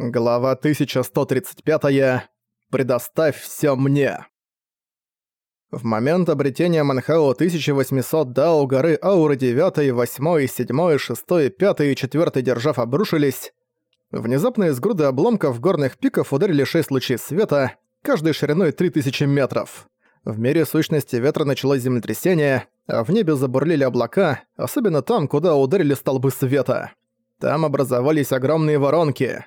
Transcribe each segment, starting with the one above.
Глава 1135. Предоставь всё мне. В момент обретения Манхао 1800 Дао горы Ауры 9, 8, 7, 6, 5 и 4 держав обрушились. Внезапно из груды обломков горных пиков ударили 6 лучей света, каждой шириной 3000 метров. В мире сущности ветра началось землетрясение, а в небе забурлили облака, особенно там, куда ударили столбы света. Там образовались огромные воронки.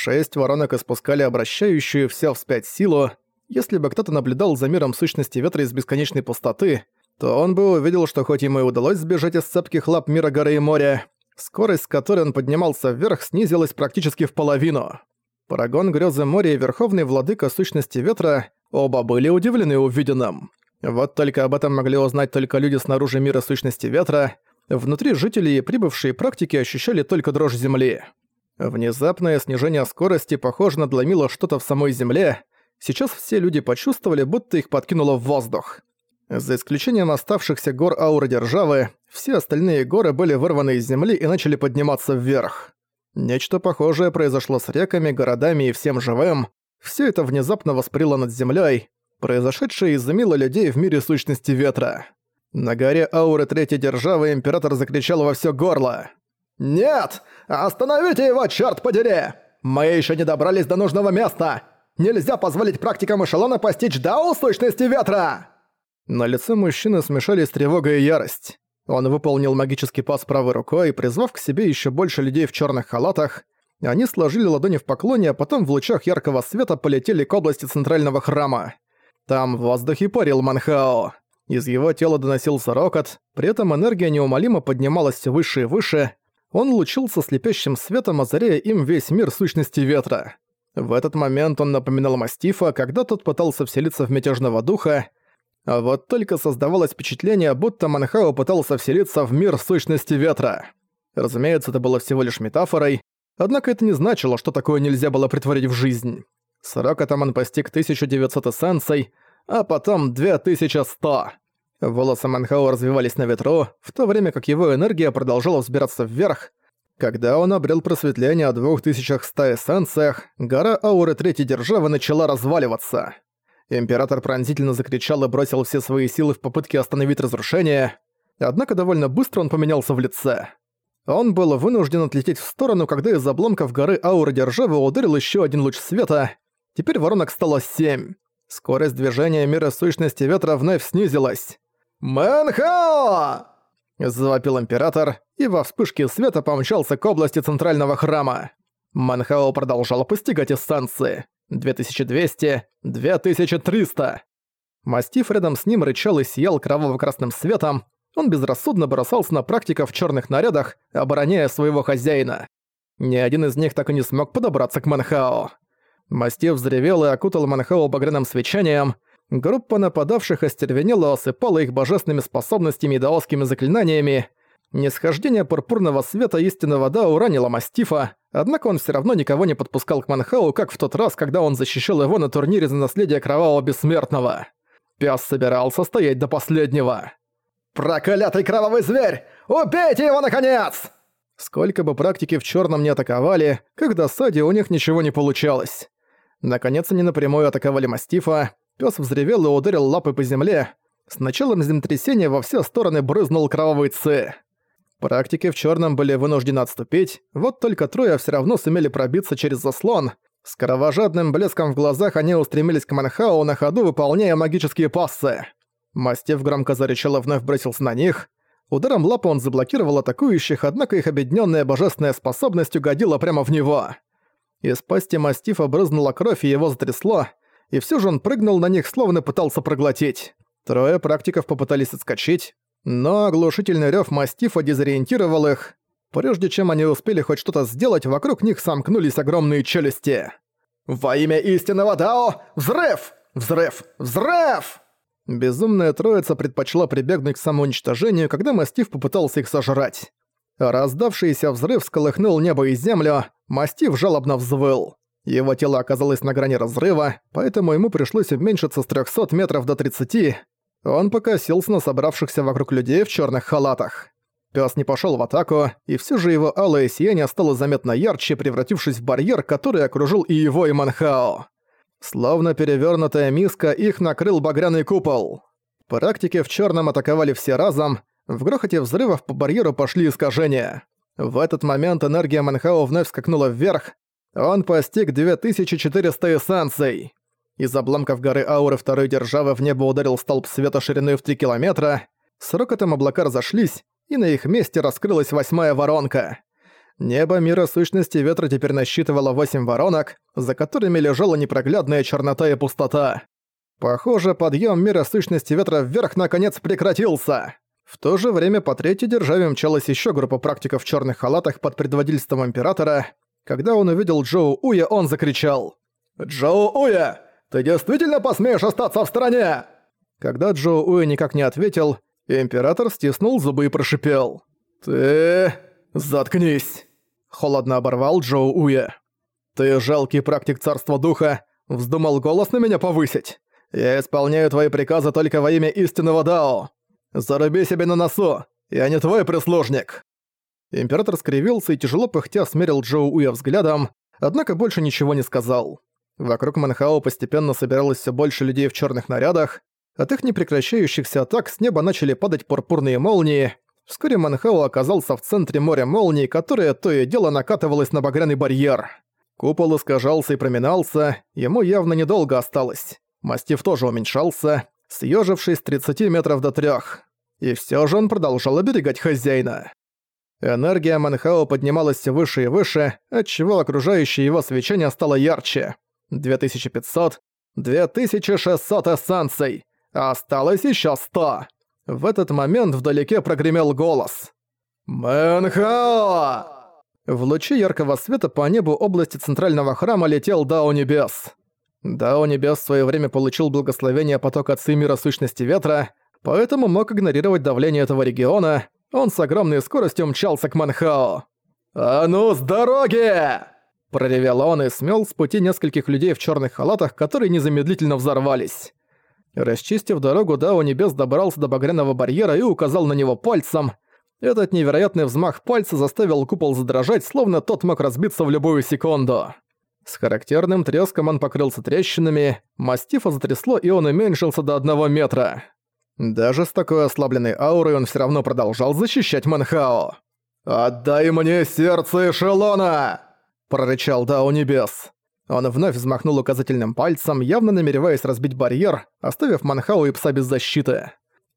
Шесть воронок испускали обращающую все вспять силу. Если бы кто-то наблюдал за миром сущности ветра из бесконечной пустоты, то он бы увидел, что хоть ему и удалось сбежать из цепких лап мира горы и моря, скорость, с которой он поднимался вверх, снизилась практически в половину. Парагон грёзы моря и Верховный Владыка Сущности Ветра оба были удивлены увиденным. Вот только об этом могли узнать только люди снаружи мира Сущности Ветра, внутри жители и прибывшие практики ощущали только дрожь земли. Внезапное снижение скорости, похоже, надломило что-то в самой земле. Сейчас все люди почувствовали, будто их подкинуло в воздух. За исключением оставшихся гор ауры Державы, все остальные горы были вырваны из земли и начали подниматься вверх. Нечто похожее произошло с реками, городами и всем живым. Все это внезапно восприло над землей. Произошедшее изумило людей в мире сущности ветра. На горе ауры Третьей Державы император закричал во все горло. «Нет! Остановите его, черт подери! Мы еще не добрались до нужного места! Нельзя позволить практикам эшелона постичь Дао сущности ветра!» На лице мужчины смешались тревога и ярость. Он выполнил магический пас правой рукой, призвав к себе еще больше людей в черных халатах. Они сложили ладони в поклоне, а потом в лучах яркого света полетели к области центрального храма. Там в воздухе парил Манхао. Из его тела доносился рокот, при этом энергия неумолимо поднималась выше и выше, он лучился слепящим светом, озаряя им весь мир сущности ветра. В этот момент он напоминал Мастифа, когда тот пытался вселиться в мятежного духа, а вот только создавалось впечатление, будто Манхао пытался вселиться в мир сущности ветра. Разумеется, это было всего лишь метафорой, однако это не значило, что такое нельзя было притворить в жизнь. Срок он постиг 1900 эссенций, а потом 2100. Волосы Манхао развивались на ветру, в то время как его энергия продолжала взбираться вверх. Когда он обрел просветление о 2100 эссенциях, гора ауры Третьей Державы начала разваливаться. Император пронзительно закричал и бросил все свои силы в попытке остановить разрушение, однако довольно быстро он поменялся в лице. Он был вынужден отлететь в сторону, когда из обломков горы ауры Державы ударил еще один луч света. Теперь воронок стало семь. Скорость движения мира сущности ветра вновь снизилась. «Мэнхао!» – завопил император, и во вспышке света помчался к области центрального храма. Манхао продолжал постигать эссенции. 2200, 2300. Мастиф рядом с ним рычал и сиял кроваво-красным светом. Он безрассудно бросался на практиков в черных нарядах, обороняя своего хозяина. Ни один из них так и не смог подобраться к Манхао. Мастиф взревел и окутал Манхао багряным свечением – Группа нападавших остервенела осыпала их божественными способностями и даосскими заклинаниями. Нисхождение пурпурного света истинной вода уранило Мастифа, однако он все равно никого не подпускал к Манхау, как в тот раз, когда он защищал его на турнире за наследие Кровавого Бессмертного. Пес собирался стоять до последнего. «Проклятый кровавый зверь! Убейте его, наконец!» Сколько бы практики в черном не атаковали, когда сади у них ничего не получалось. Наконец они напрямую атаковали Мастифа, Пёс взревел и ударил лапой по земле. С началом землетрясения во все стороны брызнул кровавый ци. Практики в черном были вынуждены отступить, вот только трое все равно сумели пробиться через заслон. С кровожадным блеском в глазах они устремились к Манхау на ходу, выполняя магические пассы. Мастев громко зарычал и вновь бросился на них. Ударом лапы он заблокировал атакующих, однако их объединенная божественная способность угодила прямо в него. Из пасти мастифа брызнула кровь и его затрясло, и все же он прыгнул на них, словно пытался проглотить. Трое практиков попытались отскочить, но оглушительный рёв мастифа дезориентировал их. Прежде чем они успели хоть что-то сделать, вокруг них сомкнулись огромные челюсти. «Во имя истинного Дао! Взрыв! Взрыв! Взрыв!» Безумная троица предпочла прибегнуть к самоуничтожению, когда мастиф попытался их сожрать. Раздавшийся взрыв сколыхнул небо и землю, мастиф жалобно взвыл. Его тело оказалось на грани разрыва, поэтому ему пришлось уменьшиться с 300 метров до 30. Он покосился на собравшихся вокруг людей в черных халатах. Пёс не пошёл в атаку, и всё же его алое сияние стало заметно ярче, превратившись в барьер, который окружил и его, и Манхао. Словно перевёрнутая миска, их накрыл багряный купол. Практики в чёрном атаковали все разом, в грохоте взрывов по барьеру пошли искажения. В этот момент энергия Манхао вновь скакнула вверх, он постиг 2400 эссенций. Из обломков горы Ауры второй державы в небо ударил столб света шириной в 3 километра, с рокотом облака разошлись, и на их месте раскрылась восьмая воронка. Небо мира сущности ветра теперь насчитывало восемь воронок, за которыми лежала непроглядная чернота и пустота. Похоже, подъем мира сущности ветра вверх наконец прекратился. В то же время по третьей державе мчалась еще группа практиков в черных халатах под предводительством императора. Когда он увидел Джоу Уя, он закричал «Джоу Уя, ты действительно посмеешь остаться в стороне?» Когда Джоу Уэ никак не ответил, император стиснул зубы и прошипел. «Ты... заткнись!» Холодно оборвал Джоу Уэ. «Ты жалкий практик царства духа, вздумал голос на меня повысить. Я исполняю твои приказы только во имя истинного Дао. Заруби себе на носу, я не твой прислужник!» Император скривился и тяжело пыхтя смерил Джоу Уя взглядом, однако больше ничего не сказал. Вокруг Манхао постепенно собиралось все больше людей в черных нарядах. От их непрекращающихся атак с неба начали падать пурпурные молнии. Вскоре Манхао оказался в центре моря молний, которое то и дело накатывалось на багряный барьер. Купол искажался и проминался, ему явно недолго осталось. Мастив тоже уменьшался, съежившись с 30 метров до трех. И все же он продолжал оберегать хозяина. Энергия Манхао поднималась все выше и выше, отчего окружающее его свечение стало ярче. 2500, 2600 эссенций. Осталось еще 100. В этот момент вдалеке прогремел голос. «Мэнхао!» В лучи яркого света по небу области центрального храма летел Дао Небес. Дао Небес в своё время получил благословение потока Ци Мира Сущности Ветра, поэтому мог игнорировать давление этого региона, он с огромной скоростью мчался к Манхао. «А ну, с дороги!» Проревел он и смел с пути нескольких людей в черных халатах, которые незамедлительно взорвались. Расчистив дорогу, Дао Небес добрался до багряного барьера и указал на него пальцем. Этот невероятный взмах пальца заставил купол задрожать, словно тот мог разбиться в любую секунду. С характерным треском он покрылся трещинами, мастифа затрясло и он уменьшился до одного метра. Даже с такой ослабленной аурой он все равно продолжал защищать Манхао. «Отдай мне сердце эшелона!» прорычал Дао Небес. Он вновь взмахнул указательным пальцем, явно намереваясь разбить барьер, оставив Манхау и пса без защиты.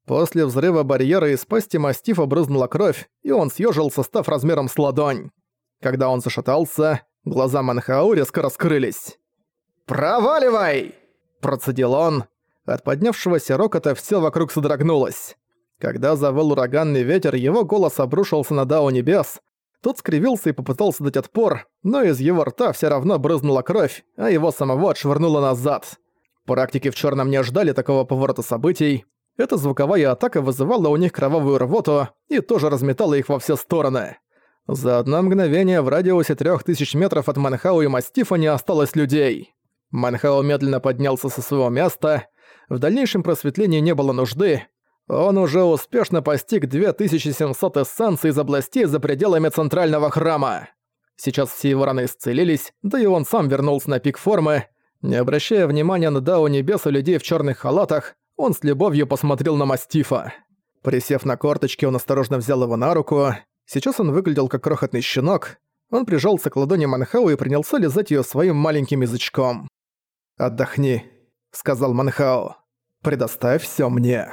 После взрыва барьера из пасти мастифа брызнула кровь, и он съежился, став размером с ладонь. Когда он зашатался, глаза Манхау резко раскрылись. «Проваливай!» – процедил он. От поднявшегося рокота все вокруг содрогнулось. Когда завыл ураганный ветер, его голос обрушился на Дао Небес, тот скривился и попытался дать отпор, но из его рта все равно брызнула кровь, а его самого отшвырнуло назад. Практики в черном не ожидали такого поворота событий. Эта звуковая атака вызывала у них кровавую рвоту и тоже разметала их во все стороны. За одно мгновение в радиусе трех тысяч метров от Манхау и Мастифа не осталось людей. Манхау медленно поднялся со своего места. В дальнейшем просветлении не было нужды, он уже успешно постиг 2700 эссенций из областей за пределами центрального храма. Сейчас все его раны исцелились, да и он сам вернулся на пик формы. Не обращая внимания на Дао Небес людей в черных халатах, он с любовью посмотрел на Мастифа. Присев на корточки, он осторожно взял его на руку. Сейчас он выглядел как крохотный щенок. Он прижался к ладони Манхау и принялся лизать ее своим маленьким язычком. «Отдохни», — сказал Манхао. «Предоставь все мне».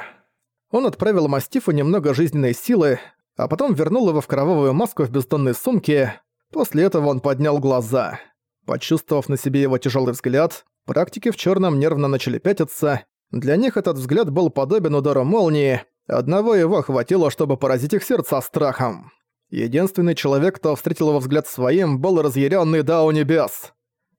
Он отправил мастифу немного жизненной силы, а потом вернул его в кровавую маску в бездонной сумке. После этого он поднял глаза. Почувствовав на себе его тяжелый взгляд, практики в черном нервно начали пятиться. Для них этот взгляд был подобен удару молнии. Одного его хватило, чтобы поразить их сердца страхом. Единственный человек, кто встретил его взгляд своим, был разъяренный Дау Небес.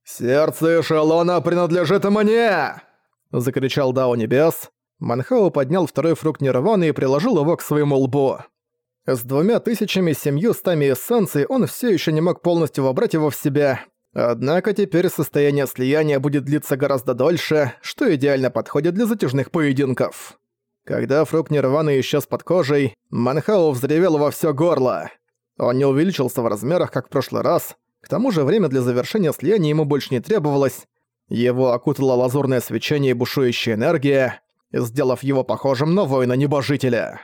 «Сердце эшелона принадлежит мне!» – Закричал Дао Небес. Манхао поднял второй фрукт нирваны и приложил его к своему лбу. С двумя тысячами семью стами эссенций он все еще не мог полностью вобрать его в себя. Однако теперь состояние слияния будет длиться гораздо дольше, что идеально подходит для затяжных поединков. Когда фрукт нирваны исчез под кожей, Манхао взревел во все горло. Он не увеличился в размерах, как в прошлый раз. К тому же время для завершения слияния ему больше не требовалось, его окутало лазурное свечение и бушующая энергия, сделав его похожим на воина-небожителя.